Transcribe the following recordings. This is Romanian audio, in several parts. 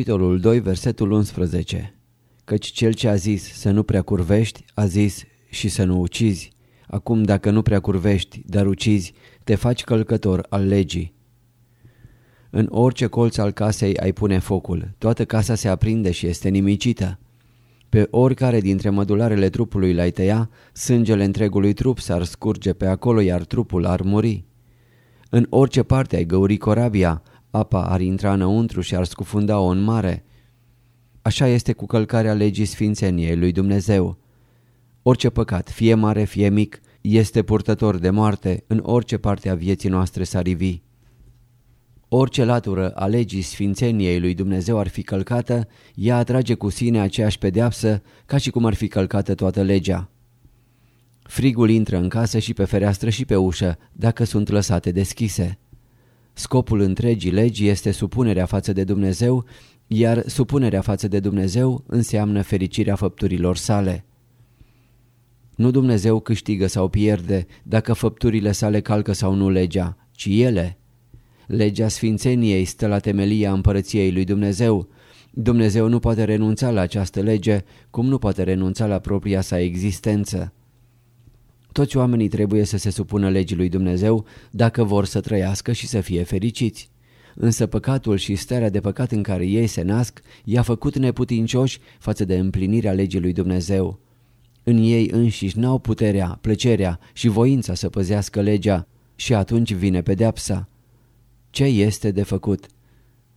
Capitolul 2, versetul 11 Căci cel ce a zis să nu prea curvești, a zis și să nu ucizi. Acum dacă nu prea curvești, dar ucizi, te faci călcător al legii. În orice colț al casei ai pune focul, toată casa se aprinde și este nimicită. Pe oricare dintre mădularele trupului l-ai tăia, sângele întregului trup s-ar scurge pe acolo, iar trupul ar muri. În orice parte ai găuri corabia, apa ar intra înăuntru și ar scufunda-o în mare. Așa este cu călcarea legii sfințeniei lui Dumnezeu. Orice păcat, fie mare, fie mic, este purtător de moarte în orice parte a vieții noastre s-ar ivi. Orice latură a legii sfințeniei lui Dumnezeu ar fi călcată, ea atrage cu sine aceeași pedeapsă ca și cum ar fi călcată toată legea. Frigul intră în casă și pe fereastră și pe ușă, dacă sunt lăsate deschise. Scopul întregii legi este supunerea față de Dumnezeu, iar supunerea față de Dumnezeu înseamnă fericirea făpturilor sale. Nu Dumnezeu câștigă sau pierde dacă făpturile sale calcă sau nu legea, ci ele. Legea sfințeniei stă la temelia împărăției lui Dumnezeu. Dumnezeu nu poate renunța la această lege, cum nu poate renunța la propria sa existență. Toți oamenii trebuie să se supună legii lui Dumnezeu dacă vor să trăiască și să fie fericiți. Însă păcatul și starea de păcat în care ei se nasc i-a făcut neputincioși față de împlinirea legii lui Dumnezeu. În ei înșiși n-au puterea, plăcerea și voința să păzească legea și atunci vine pedeapsa. Ce este de făcut?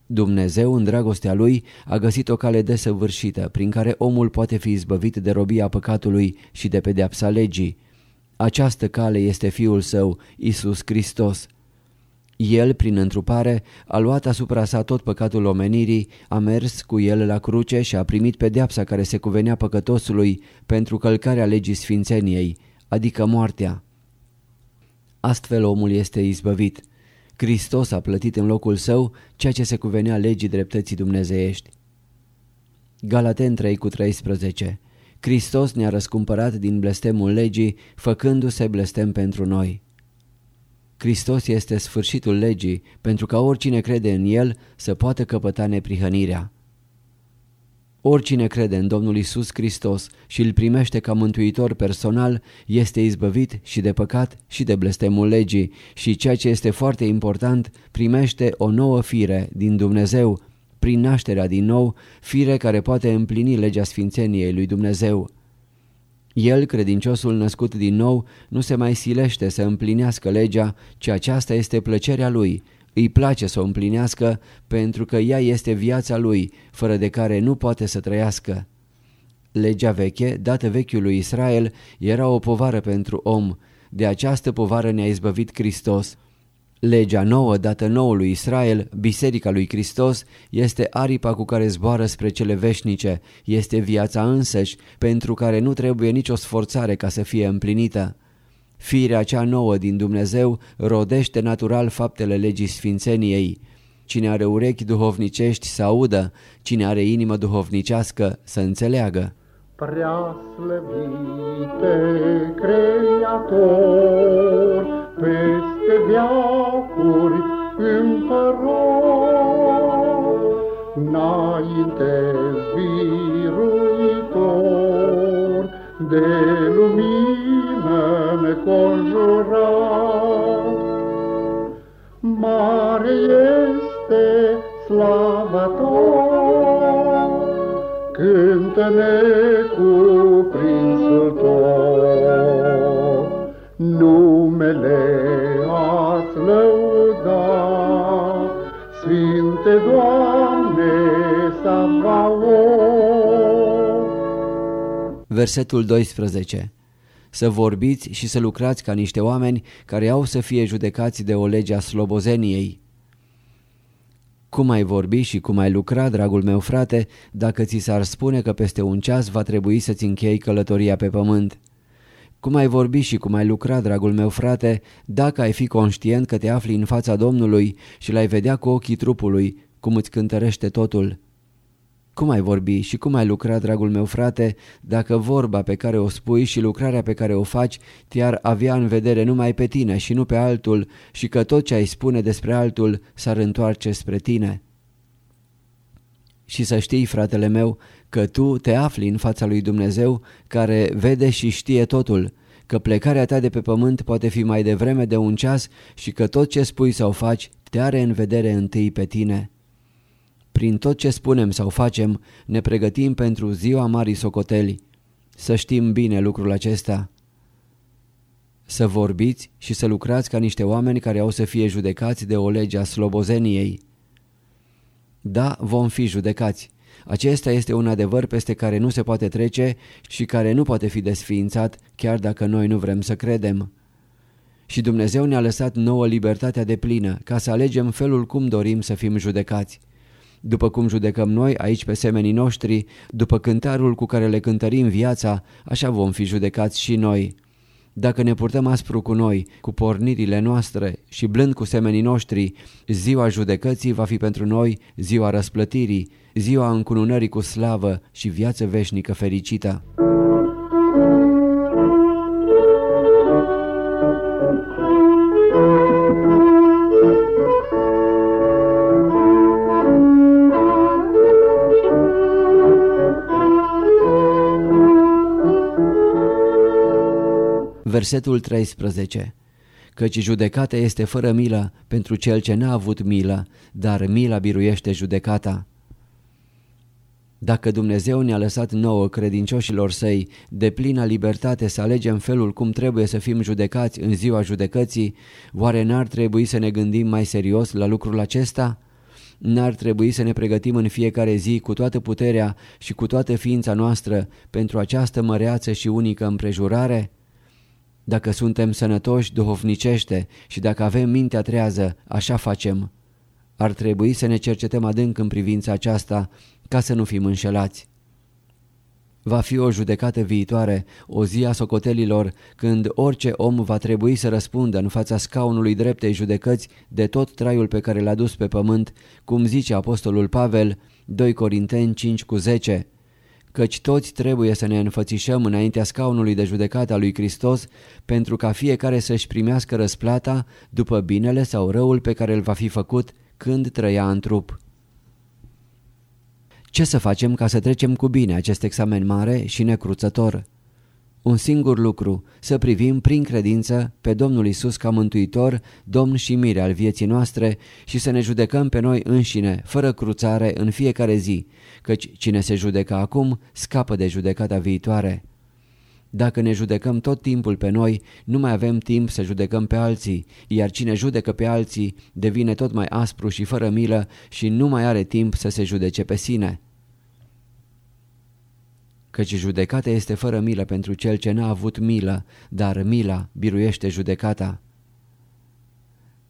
Dumnezeu, în dragostea Lui, a găsit o cale desăvârșită prin care omul poate fi izbăvit de robia păcatului și de pedeapsa legii. Această cale este Fiul Său, Isus Hristos. El, prin întrupare, a luat asupra sa tot păcatul omenirii, a mers cu el la cruce și a primit pedeapsa care se cuvenea păcătosului pentru călcarea legii sfințeniei, adică moartea. Astfel omul este izbăvit. Hristos a plătit în locul său ceea ce se cuvenea legii dreptății dumnezeiești. Galaten 3 cu 13 Hristos ne-a răscumpărat din blestemul legii, făcându-se blestem pentru noi. Hristos este sfârșitul legii, pentru ca oricine crede în El să poată căpăta neprihănirea. Oricine crede în Domnul Isus Hristos și îl primește ca mântuitor personal este izbăvit și de păcat și de blestemul legii și ceea ce este foarte important, primește o nouă fire din Dumnezeu, prin nașterea din nou, fire care poate împlini legea sfințeniei lui Dumnezeu. El, credinciosul născut din nou, nu se mai silește să împlinească legea, ci aceasta este plăcerea lui. Îi place să o împlinească pentru că ea este viața lui, fără de care nu poate să trăiască. Legea veche, dată vechiului Israel, era o povară pentru om. De această povară ne-a izbăvit Hristos. Legea nouă dată noului Israel, Biserica lui Hristos, este aripa cu care zboară spre cele veșnice, este viața însăși, pentru care nu trebuie nicio sforțare ca să fie împlinită. Firea cea nouă din Dumnezeu rodește natural faptele legii sfințeniei. Cine are urechi duhovnicești să audă, cine are inimă duhovnicească să înțeleagă. Prea slăvite Creator, cântă-ne cuprinsul tot, numele ați lăuda, Sfinte Doamne, Savaot. Versetul 12 Să vorbiți și să lucrați ca niște oameni care au să fie judecați de o lege a slobozeniei. Cum ai vorbi și cum ai lucra, dragul meu frate, dacă ți s-ar spune că peste un ceas va trebui să-ți închei călătoria pe pământ? Cum ai vorbi și cum ai lucra, dragul meu frate, dacă ai fi conștient că te afli în fața Domnului și l-ai vedea cu ochii trupului, cum îți cântărește totul? Cum ai vorbi și cum ai lucra, dragul meu frate, dacă vorba pe care o spui și lucrarea pe care o faci te-ar avea în vedere numai pe tine și nu pe altul și că tot ce ai spune despre altul s-ar întoarce spre tine? și să știi, fratele meu, că tu te afli în fața lui Dumnezeu care vede și știe totul, că plecarea ta de pe pământ poate fi mai devreme de un ceas și că tot ce spui sau faci te are în vedere întâi pe tine. Prin tot ce spunem sau facem, ne pregătim pentru ziua Marii Socoteli. Să știm bine lucrul acesta. Să vorbiți și să lucrați ca niște oameni care au să fie judecați de o lege a slobozeniei. Da, vom fi judecați. Acesta este un adevăr peste care nu se poate trece și care nu poate fi desființat chiar dacă noi nu vrem să credem. Și Dumnezeu ne-a lăsat nouă libertatea de plină ca să alegem felul cum dorim să fim judecați. După cum judecăm noi aici pe semenii noștri, după cântarul cu care le cântărim viața, așa vom fi judecați și noi. Dacă ne purtăm aspru cu noi, cu pornirile noastre și blând cu semenii noștri, ziua judecății va fi pentru noi ziua răsplătirii, ziua încununării cu slavă și viață veșnică fericită. Versetul 13 Căci judecata este fără milă pentru cel ce n-a avut milă, dar mila biruiește judecata. Dacă Dumnezeu ne-a lăsat nouă credincioșilor săi de plină libertate să alegem felul cum trebuie să fim judecați în ziua judecății, oare n-ar trebui să ne gândim mai serios la lucrul acesta? N-ar trebui să ne pregătim în fiecare zi cu toată puterea și cu toată ființa noastră pentru această măreață și unică împrejurare? Dacă suntem sănătoși duhovnicește și dacă avem mintea trează, așa facem. Ar trebui să ne cercetăm adânc în privința aceasta ca să nu fim înșelați. Va fi o judecată viitoare, o zi a socotelilor, când orice om va trebui să răspundă în fața scaunului dreptei judecăți de tot traiul pe care l-a dus pe pământ, cum zice apostolul Pavel, 2 Corinteni 5 cu 10, căci toți trebuie să ne înfățișăm înaintea scaunului de judecată a lui Hristos pentru ca fiecare să-și primească răsplata după binele sau răul pe care îl va fi făcut când trăia în trup. Ce să facem ca să trecem cu bine acest examen mare și necruțător? Un singur lucru, să privim prin credință pe Domnul Isus ca mântuitor, Domn și mire al vieții noastre și să ne judecăm pe noi înșine, fără cruțare, în fiecare zi, căci cine se judecă acum scapă de judecata viitoare. Dacă ne judecăm tot timpul pe noi, nu mai avem timp să judecăm pe alții, iar cine judecă pe alții devine tot mai aspru și fără milă și nu mai are timp să se judece pe sine căci judecata este fără milă pentru cel ce n-a avut milă, dar mila biruiește judecata.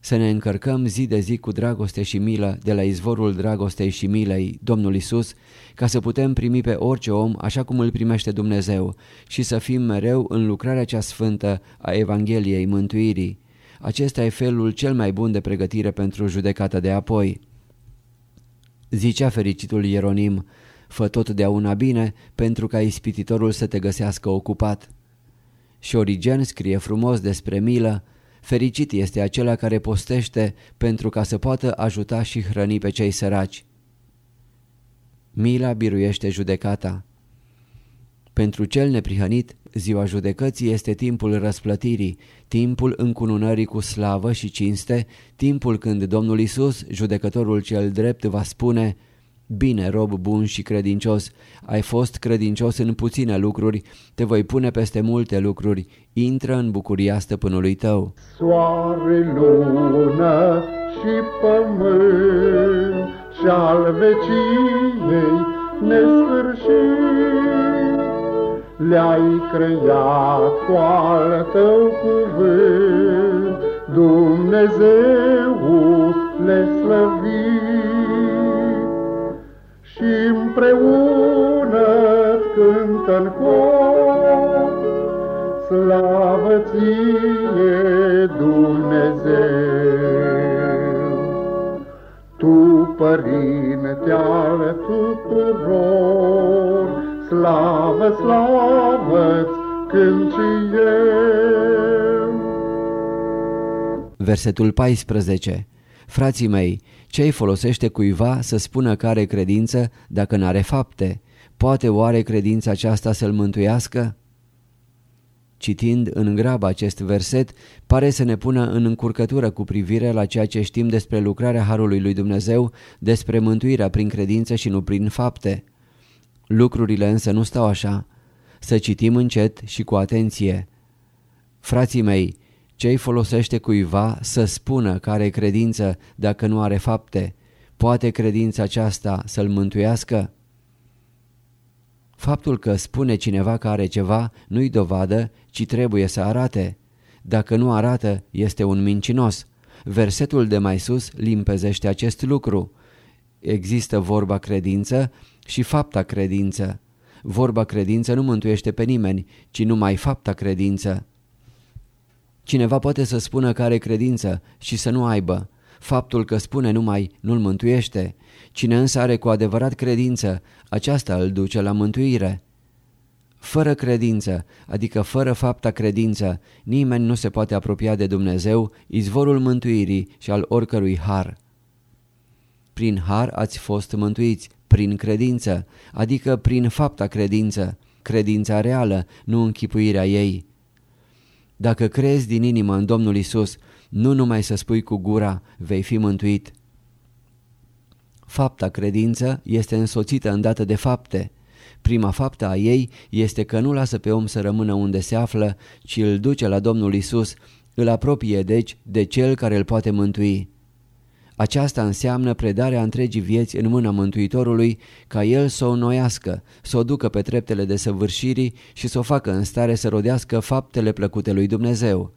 Să ne încărcăm zi de zi cu dragoste și milă de la izvorul dragostei și milei, Domnul Isus, ca să putem primi pe orice om așa cum îl primește Dumnezeu și să fim mereu în lucrarea cea sfântă a Evangheliei Mântuirii. Acesta e felul cel mai bun de pregătire pentru judecata de apoi. Zicea fericitul Ieronim, Fă totdeauna bine pentru ca ispititorul să te găsească ocupat. Și Șorigen scrie frumos despre milă, fericit este acela care postește pentru ca să poată ajuta și hrăni pe cei săraci. Mila biruiește judecata. Pentru cel neprihănit, ziua judecății este timpul răsplătirii, timpul încununării cu slavă și cinste, timpul când Domnul Isus, judecătorul cel drept, va spune Bine, rob bun și credincios, ai fost credincios în puține lucruri, te voi pune peste multe lucruri, intră în bucuria stăpânului tău. Soare, lună și pământ și al veciei nesfârșit, le-ai creat cu al tău cuvânt, Dumnezeu le slăvit și împreună cântă în cor. Slavă ție, Dumnezeu! Tu, Părinte al tuturor, slavă, slavă-ți cânt și eu. Versetul 14 Frații mei, ce îi folosește cuiva să spună că are credință dacă n-are fapte? Poate oare credința aceasta să-l mântuiască? Citind în grabă acest verset, pare să ne pună în încurcătură cu privire la ceea ce știm despre lucrarea Harului lui Dumnezeu, despre mântuirea prin credință și nu prin fapte. Lucrurile însă nu stau așa. Să citim încet și cu atenție. Frații mei, ce-i folosește cuiva să spună că are credință dacă nu are fapte? Poate credința aceasta să-l mântuiască? Faptul că spune cineva că are ceva nu-i dovadă, ci trebuie să arate. Dacă nu arată, este un mincinos. Versetul de mai sus limpezește acest lucru. Există vorba credință și fapta credință. Vorba credință nu mântuiește pe nimeni, ci numai fapta credință. Cineva poate să spună că are credință și să nu aibă. Faptul că spune numai nu-l mântuiește. Cine însă are cu adevărat credință, aceasta îl duce la mântuire. Fără credință, adică fără fapta credință, nimeni nu se poate apropia de Dumnezeu, izvorul mântuirii și al oricărui har. Prin har ați fost mântuiți, prin credință, adică prin fapta credință, credința reală, nu închipuirea ei. Dacă crezi din inimă în Domnul Isus, nu numai să spui cu gura, vei fi mântuit. Fapta credință este însoțită îndată de fapte. Prima faptă a ei este că nu lasă pe om să rămână unde se află, ci îl duce la Domnul Isus, îl apropie deci de cel care îl poate mântui. Aceasta înseamnă predarea întregii vieți în mâna Mântuitorului ca El să o noiască, să o ducă pe treptele de săvârșirii și să o facă în stare să rodească faptele plăcute lui Dumnezeu.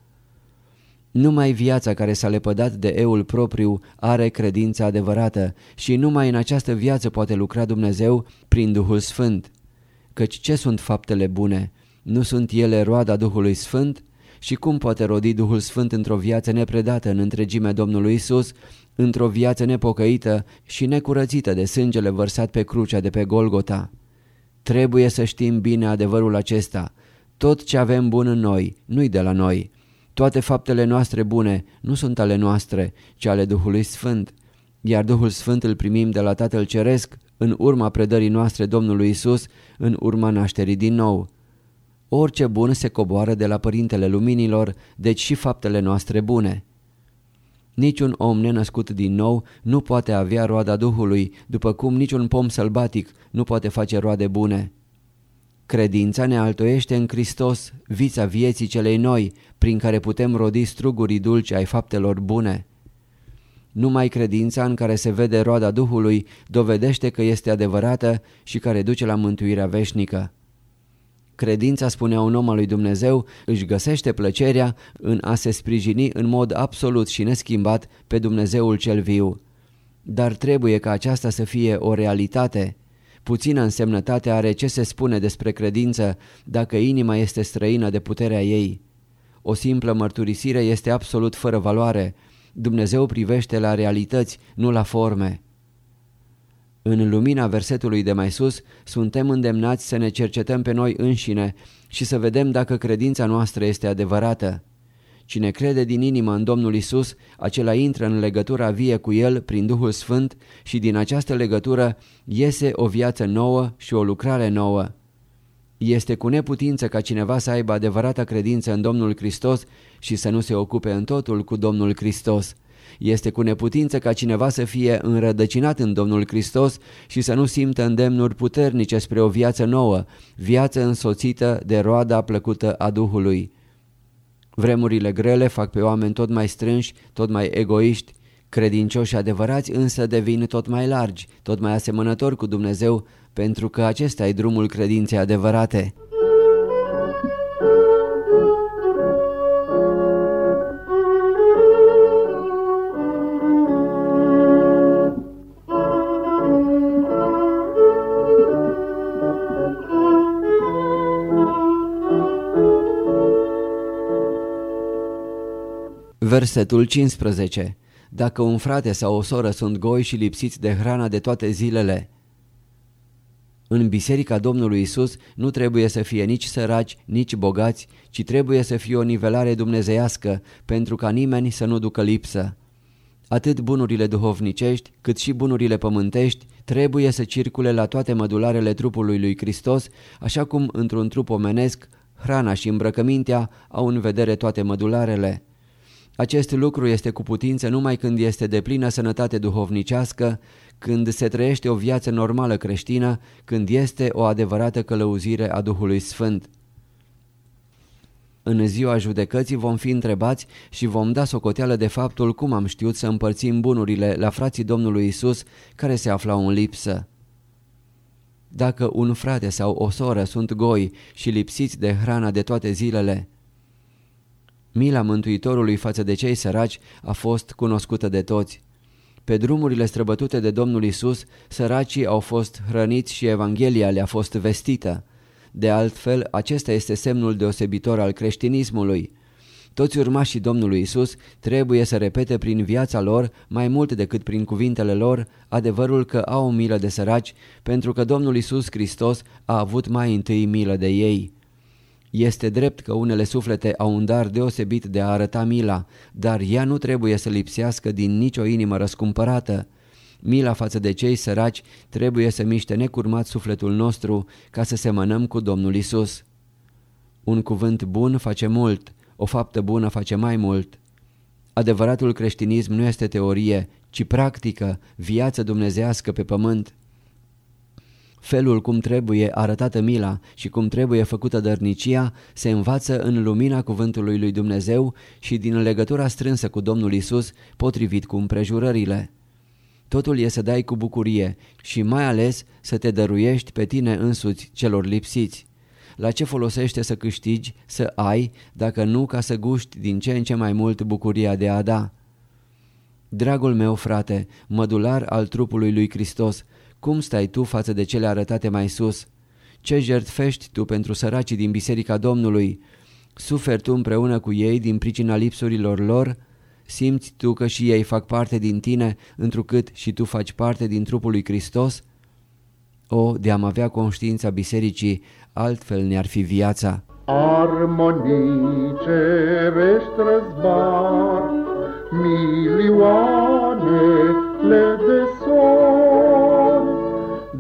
Numai viața care s-a lepădat de eul propriu are credința adevărată și numai în această viață poate lucra Dumnezeu prin Duhul Sfânt. Căci ce sunt faptele bune? Nu sunt ele roada Duhului Sfânt? Și cum poate rodi Duhul Sfânt într-o viață nepredată în întregime Domnului Isus, într-o viață nepocăită și necurățită de sângele vărsat pe crucea de pe Golgota? Trebuie să știm bine adevărul acesta. Tot ce avem bun în noi, nu-i de la noi, toate faptele noastre bune nu sunt ale noastre, ci ale Duhului Sfânt, iar Duhul Sfânt îl primim de la Tatăl Ceresc în urma predării noastre Domnului Isus, în urma nașterii din nou. Orice bun se coboară de la Părintele Luminilor, deci și faptele noastre bune. Niciun om nenăscut din nou nu poate avea roada Duhului, după cum niciun pom sălbatic nu poate face roade bune. Credința ne altoiește în Hristos, vița vieții celei noi, prin care putem rodi strugurii dulci ai faptelor bune. Numai credința în care se vede roada Duhului dovedește că este adevărată și care duce la mântuirea veșnică. Credința, spunea un om al lui Dumnezeu, își găsește plăcerea în a se sprijini în mod absolut și neschimbat pe Dumnezeul cel viu. Dar trebuie ca aceasta să fie o realitate. Puțină însemnătate are ce se spune despre credință dacă inima este străină de puterea ei. O simplă mărturisire este absolut fără valoare. Dumnezeu privește la realități, nu la forme. În lumina versetului de mai sus, suntem îndemnați să ne cercetăm pe noi înșine și să vedem dacă credința noastră este adevărată. Cine crede din inimă în Domnul Isus, acela intră în legătura vie cu El prin Duhul Sfânt și din această legătură iese o viață nouă și o lucrare nouă. Este cu neputință ca cineva să aibă adevărata credință în Domnul Hristos și să nu se ocupe în totul cu Domnul Hristos. Este cu neputință ca cineva să fie înrădăcinat în Domnul Hristos și să nu simtă îndemnuri puternice spre o viață nouă, viață însoțită de roada plăcută a Duhului. Vremurile grele fac pe oameni tot mai strânși, tot mai egoiști, credincioși adevărați însă devin tot mai largi, tot mai asemănători cu Dumnezeu, pentru că acesta e drumul credinței adevărate. Versetul 15 Dacă un frate sau o soră sunt goi și lipsiți de hrana de toate zilele, în biserica Domnului Isus nu trebuie să fie nici săraci, nici bogați, ci trebuie să fie o nivelare dumnezeiască pentru ca nimeni să nu ducă lipsă. Atât bunurile duhovnicești, cât și bunurile pământești trebuie să circule la toate mădularele trupului lui Hristos, așa cum într-un trup omenesc, hrana și îmbrăcămintea au în vedere toate mădularele. Acest lucru este cu putință numai când este de plină sănătate duhovnicească, când se trăiește o viață normală creștină, când este o adevărată călăuzire a Duhului Sfânt. În ziua judecății vom fi întrebați și vom da socoteală de faptul cum am știut să împărțim bunurile la frații Domnului Isus care se aflau în lipsă. Dacă un frate sau o soră sunt goi și lipsiți de hrana de toate zilele, Mila Mântuitorului față de cei săraci a fost cunoscută de toți. Pe drumurile străbătute de Domnul Isus, săracii au fost hrăniți și Evanghelia le-a fost vestită. De altfel, acesta este semnul deosebitor al creștinismului. Toți urmașii Domnului Isus trebuie să repete prin viața lor, mai mult decât prin cuvintele lor, adevărul că au milă de săraci, pentru că Domnul Isus Hristos a avut mai întâi milă de ei. Este drept că unele suflete au un dar deosebit de a arăta mila, dar ea nu trebuie să lipsească din nicio inimă răscumpărată. Mila față de cei săraci trebuie să miște necurmat sufletul nostru ca să semănăm cu Domnul Isus. Un cuvânt bun face mult, o faptă bună face mai mult. Adevăratul creștinism nu este teorie, ci practică, viață dumnezească pe pământ. Felul cum trebuie arătată mila și cum trebuie făcută dărnicia se învață în lumina cuvântului lui Dumnezeu și din legătura strânsă cu Domnul Isus, potrivit cu împrejurările. Totul e să dai cu bucurie și mai ales să te dăruiești pe tine însuți celor lipsiți. La ce folosește să câștigi, să ai, dacă nu ca să guști din ce în ce mai mult bucuria de a da? Dragul meu frate, mădular al trupului lui Hristos, cum stai tu față de cele arătate mai sus? Ce jertfești tu pentru săracii din Biserica Domnului? Suferi tu împreună cu ei din pricina lipsurilor lor? Simți tu că și ei fac parte din tine, întrucât și tu faci parte din trupul lui Hristos? O, de am avea conștiința bisericii, altfel ne-ar fi viața. Armonii cerești răzbar, milioanele de sori,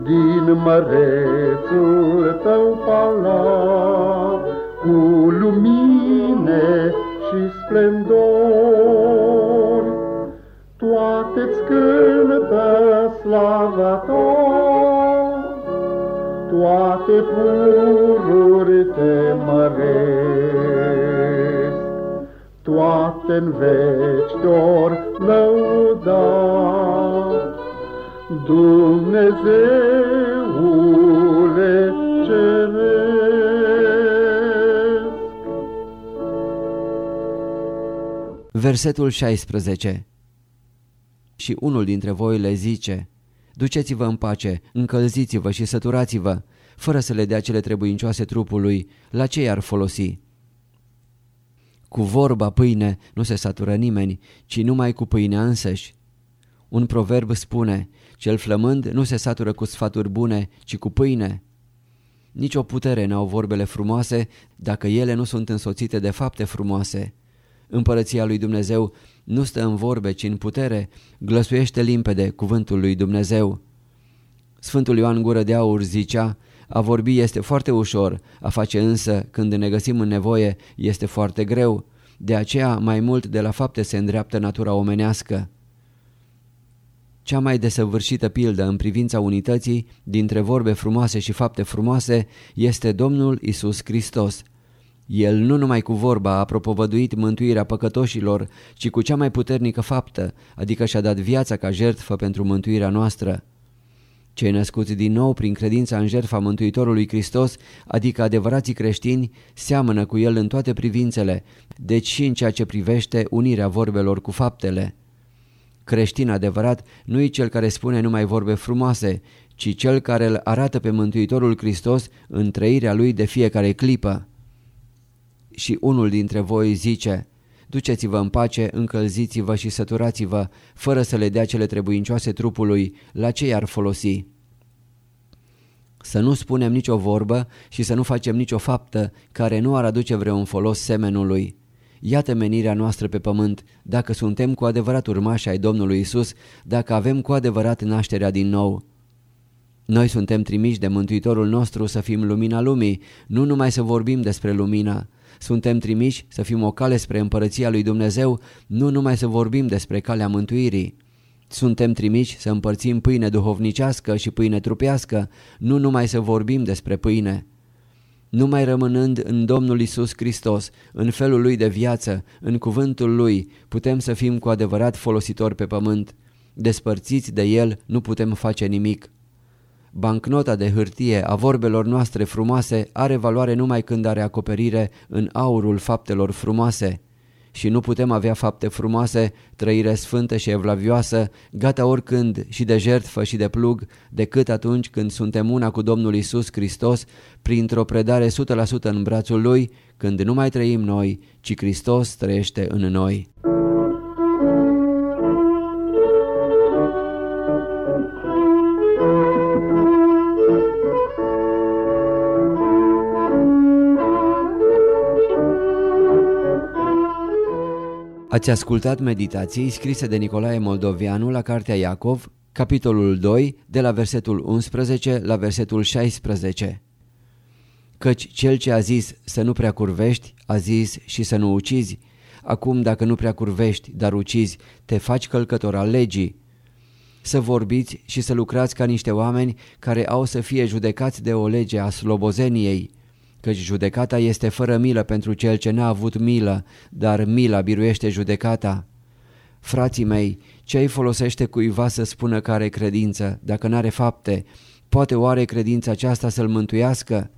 din mărețul tău palat, cu lumine și splendori. Toate-ți cântă slava ta, toate pururi te măresc, toate-n veci dor lăuda. Dumnezeule ceresc. Versetul 16 Și unul dintre voi le zice, Duceți-vă în pace, încălziți-vă și săturați-vă, fără să le dea cele trebuincioase trupului, la ce i-ar folosi? Cu vorba pâine nu se satură nimeni, ci numai cu pâinea însăși. Un proverb spune, cel flămând nu se satură cu sfaturi bune, ci cu pâine. Nici o putere n-au vorbele frumoase dacă ele nu sunt însoțite de fapte frumoase. Împărăția lui Dumnezeu nu stă în vorbe, ci în putere, glăsuiește limpede cuvântul lui Dumnezeu. Sfântul Ioan Gură de Aur zicea, a vorbi este foarte ușor, a face însă, când ne găsim în nevoie, este foarte greu. De aceea, mai mult de la fapte se îndreaptă natura omenească. Cea mai desăvârșită pildă în privința unității dintre vorbe frumoase și fapte frumoase este Domnul Isus Hristos. El nu numai cu vorba a propovăduit mântuirea păcătoșilor, ci cu cea mai puternică faptă, adică și-a dat viața ca jertfă pentru mântuirea noastră. Cei născuți din nou prin credința în jertfa Mântuitorului Hristos, adică adevărații creștini, seamănă cu El în toate privințele, deci și în ceea ce privește unirea vorbelor cu faptele. Creștin adevărat nu e cel care spune numai vorbe frumoase, ci cel care îl arată pe Mântuitorul Hristos în trăirea lui de fiecare clipă. Și unul dintre voi zice, Duceți-vă în pace, încălziți-vă și săturați-vă, fără să le dea cele trebuincioase trupului, la ce i-ar folosi? Să nu spunem nicio vorbă și să nu facem nicio faptă care nu ar aduce vreun folos semenului. Iată menirea noastră pe pământ, dacă suntem cu adevărat urmași ai Domnului Isus, dacă avem cu adevărat nașterea din nou. Noi suntem trimiși de Mântuitorul nostru să fim lumina lumii, nu numai să vorbim despre lumină. Suntem trimiși să fim o cale spre împărăția lui Dumnezeu, nu numai să vorbim despre calea mântuirii. Suntem trimiși să împărțim pâine duhovnicească și pâine trupească, nu numai să vorbim despre pâine. Numai rămânând în Domnul Isus Hristos, în felul Lui de viață, în cuvântul Lui, putem să fim cu adevărat folositori pe pământ. Despărțiți de El nu putem face nimic. Bancnota de hârtie a vorbelor noastre frumoase are valoare numai când are acoperire în aurul faptelor frumoase. Și nu putem avea fapte frumoase, trăire sfântă și evlavioasă, gata oricând și de jertfă și de plug, decât atunci când suntem una cu Domnul Isus Hristos, printr-o predare 100% în brațul Lui, când nu mai trăim noi, ci Hristos trăiește în noi. Ați ascultat meditații scrise de Nicolae Moldovianu la Cartea Iacov, capitolul 2, de la versetul 11 la versetul 16. Căci cel ce a zis să nu prea curvești, a zis și să nu ucizi. Acum dacă nu prea curvești, dar ucizi, te faci călcător al legii. Să vorbiți și să lucrați ca niște oameni care au să fie judecați de o lege a slobozeniei, căci judecata este fără milă pentru cel ce n-a avut milă, dar mila biruiește judecata. Frații mei, ce îi folosește cuiva să spună că are credință, dacă n-are fapte? Poate oare credința aceasta să-l mântuiască?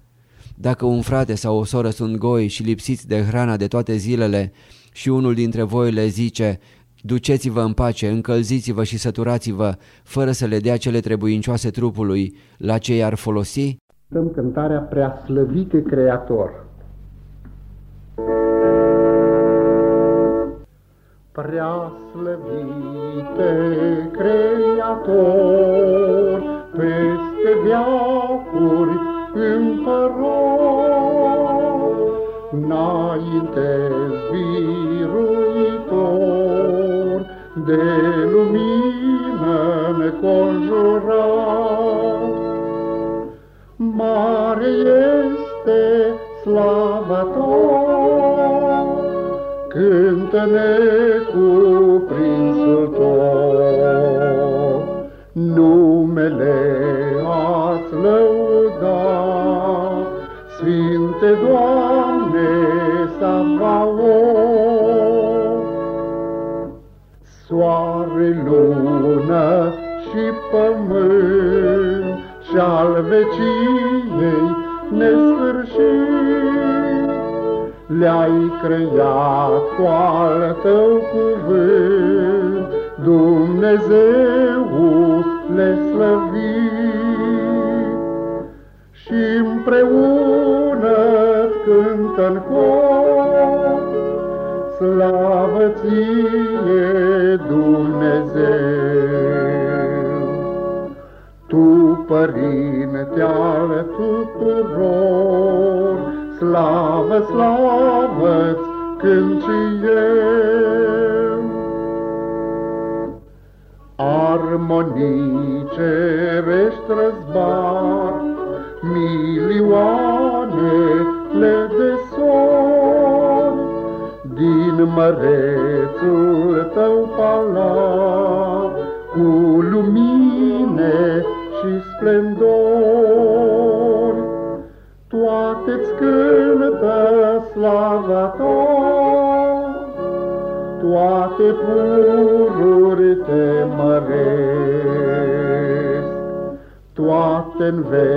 Dacă un frate sau o soră sunt goi și lipsiți de hrana de toate zilele și unul dintre voi le zice, Duceți-vă în pace, încălziți-vă și săturați-vă, fără să le dea cele trebuincioase trupului, la ce i-ar folosi? Cântăm cântarea Prea slăvite Creator. Prea slăvite Creator, peste veacuri împărot, înainte biruitor, de lumină neconjurat, este slava ta, Cântă-ne cuprinsul tău, Numele ați lăuda, Sfinte Doamne Savaot. Soare, lună și pământ, și al veciei nesfârșit. Le-ai creat cu al tău cuvânt, Dumnezeu le slăvit. Și împreună cântă-n cor, Slavă ție, Dumnezeu! Tu, Părinte al tuturor, Slavă, slavă-ți când și eu. Armonii cerești răzbat, toate-n veci